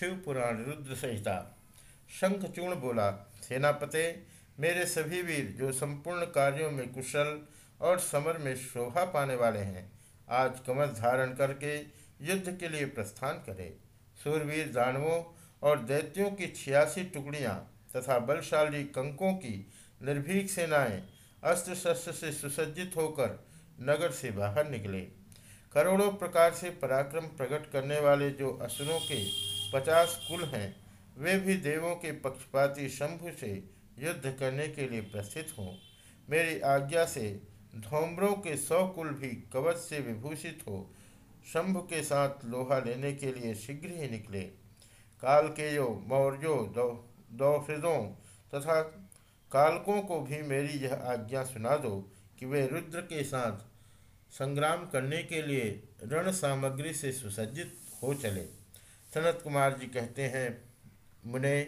शिव पुराण रुद्र संहिता। शंखचूर्ण बोला, सेनापते, मेरे सभी वीर जो संपूर्ण कार्यों में कुशल और समर में शोभा पाने वाले हैं, आज कमर धारण करके युद्ध के लिए प्रस्थान करें। सूरवीर दानवों और दैत्यों की छियासी टुकड़ियाँ तथा बलशाली कंकों की निर्भीक सेनाएँ अस्त्र शस्त्र से सुसज्जित होकर नगर से बाहर निकले। करोड़ों प्रकार से पराक्रम प्रकट करने वाले जो असुरों के पचास कुल हैं, वे भी देवों के पक्षपाती शंभु से युद्ध करने के लिए प्रस्थित हों। मेरी आज्ञा से धोमरों के सौ कुल भी कवच से विभूषित हो, शंभु के साथ लोहा लेने के लिए शीघ्र ही निकले। काल के यो मौर्यों दौहृदों तथा कालकों को भी मेरी यह आज्ञा सुना दो कि वे रुद्र के साथ संग्राम करने के लिए रण सामग्री से सुसज्जित हो चले। सनत कुमार जी कहते हैं, मुने,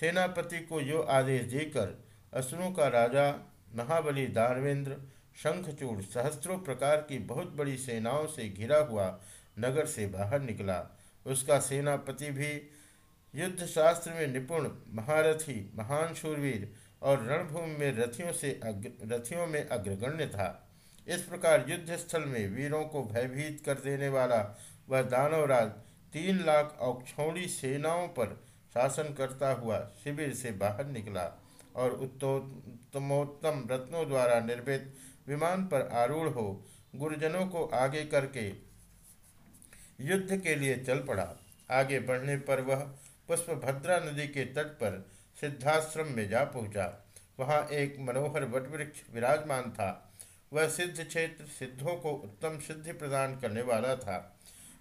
सेनापति को यो आदेश देकर असुरों का राजा महाबली दानवेंद्र शंखचूड़ सहस्त्रों प्रकार की बहुत बड़ी सेनाओं से घिरा हुआ नगर से बाहर निकला। उसका सेनापति भी युद्ध शास्त्र में निपुण, महारथी, महान शूरवीर और रणभूमि में रथियों से अग्र, रथियों में अग्रगण्य था। इस प्रकार युद्ध स्थल में वीरों को भयभीत कर देने वाला वह दानवराज तीन लाख औक्षौड़ी सेनाओं पर शासन करता हुआ शिविर से बाहर निकला और उत्तमोत्तम रत्नों द्वारा निर्मित विमान पर आरूढ़ हो गुरुजनों को आगे करके युद्ध के लिए चल पड़ा। आगे बढ़ने पर वह पुष्पभद्रा नदी के तट पर सिद्धाश्रम में जा पहुँचा। वहाँ एक मनोहर वटवृक्ष विराजमान था। वह सिद्ध क्षेत्र सिद्धों को उत्तम सिद्धि प्रदान करने वाला था।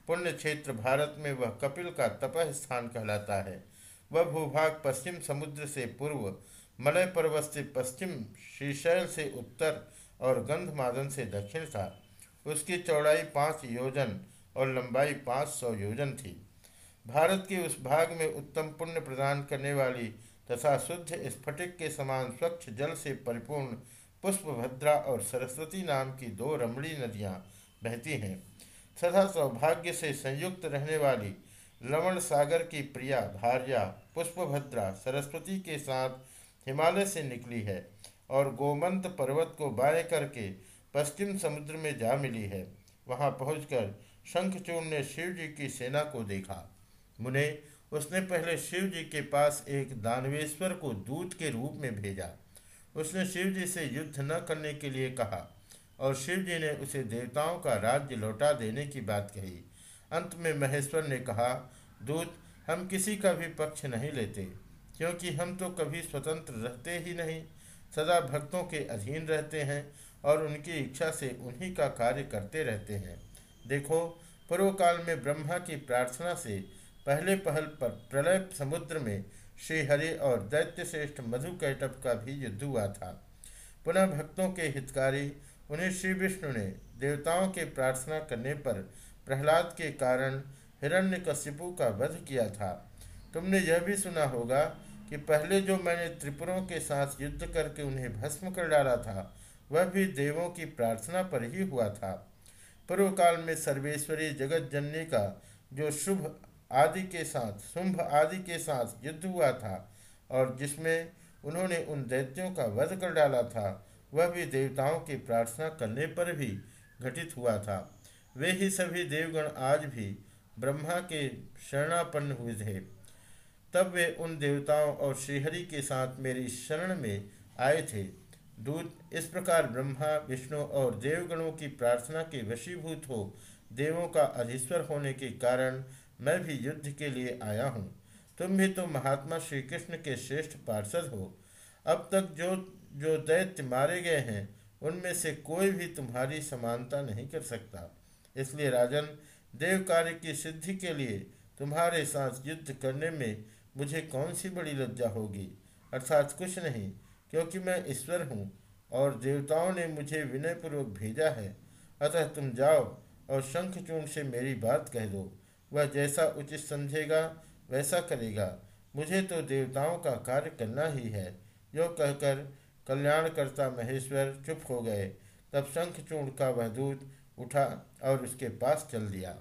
पुण्य क्षेत्र भारत में वह कपिल का तपह स्थान कहलाता है। वह भूभाग पश्चिम समुद्र से पूर्व, मलय पर्वत से पश्चिम, श्रीशैल से उत्तर और गंधमादन से दक्षिण था। उसकी चौड़ाई पाँच योजन और लंबाई पाँच सौ योजन थी। भारत के उस भाग में उत्तम पुण्य प्रदान करने वाली तथा शुद्ध स्फटिक के समान स्वच्छ जल से परिपूर्ण पुष्पभद्रा और सरस्वती नाम की दो रमणी नदियाँ बहती हैं। सदा सौभाग्य से संयुक्त रहने वाली लवण सागर की प्रिया भार्या पुष्पभद्रा सरस्वती के साथ हिमालय से निकली है और गोमंत पर्वत को बाएँ करके पश्चिम समुद्र में जा मिली है। वहाँ पहुंचकर शंखचूर्ण ने शिव जी की सेना को देखा। मुने, उसने पहले शिव जी के पास एक दानवेश्वर को दूत के रूप में भेजा। उसने शिव जी से युद्ध न करने के लिए कहा। और शिव जी ने उसे देवताओं का राज्य लौटा देने की बात कही। अंत में महेश्वर ने कहा, दूत, हम किसी का भी पक्ष नहीं लेते, क्योंकि हम तो कभी स्वतंत्र रहते ही नहीं। सदा भक्तों के अधीन रहते हैं और उनकी इच्छा से उन्हीं का कार्य करते रहते हैं। देखो पूर्व काल में ब्रह्मा की प्रार्थना से पहले पहल पर प्रलय समुद्र में श्रीहरि और दैत्य श्रेष्ठ मधु कैटप का भी युद्ध हुआ था। पुनः भक्तों के हितकारी उन्हें श्री विष्णु ने देवताओं के प्रार्थना करने पर प्रहलाद के कारण हिरण्यकशिपु का वध किया था। तुमने यह भी सुना होगा कि पहले जो मैंने त्रिपुरों के साथ युद्ध करके उन्हें भस्म कर डाला था, वह भी देवों की प्रार्थना पर ही हुआ था। पूर्व काल में सर्वेश्वरी जगत जननी का जो शुभ आदि के साथ, शुंभ आदि के साथ युद्ध हुआ था और जिसमें उन्होंने उन दैत्यों का वध कर डाला था वह भी देवताओं की प्रार्थना करने पर भी घटित हुआ था। वे ही सभी देवगण आज भी ब्रह्मा के शरणापन्न हुए थे। तब वे उन देवताओं और श्रीहरि के साथ मेरी शरण में आए थे। दूत, इस प्रकार ब्रह्मा, विष्णु और देवगणों की प्रार्थना के वशीभूत हो देवों का अधीश्वर होने के कारण मैं भी युद्ध के लिए आया हूँ। तुम भी तो महात्मा श्री कृष्ण के श्रेष्ठ पार्षद हो। अब तक जो जो दैत्य मारे गए हैं, उनमें से कोई भी तुम्हारी समानता नहीं कर सकता। इसलिए राजन, देव कार्य की सिद्धि के लिए तुम्हारे साथ युद्ध करने में मुझे कौन सी बड़ी लज्जा होगी? अर्थात कुछ नहीं, क्योंकि मैं ईश्वर हूँ और देवताओं ने मुझे विनयपूर्वक भेजा है। अतः तुम जाओ और शंखचूर्ण से मेरी बात कह दो। वह जैसा उचित समझेगा, वैसा करेगा। मुझे तो देवताओं का कार्य करना ही है। यो कहकर कल्याणकर्ता महेश्वर चुप हो गए। तब शंखचूड़ का वह दूत उठा और उसके पास चल दिया।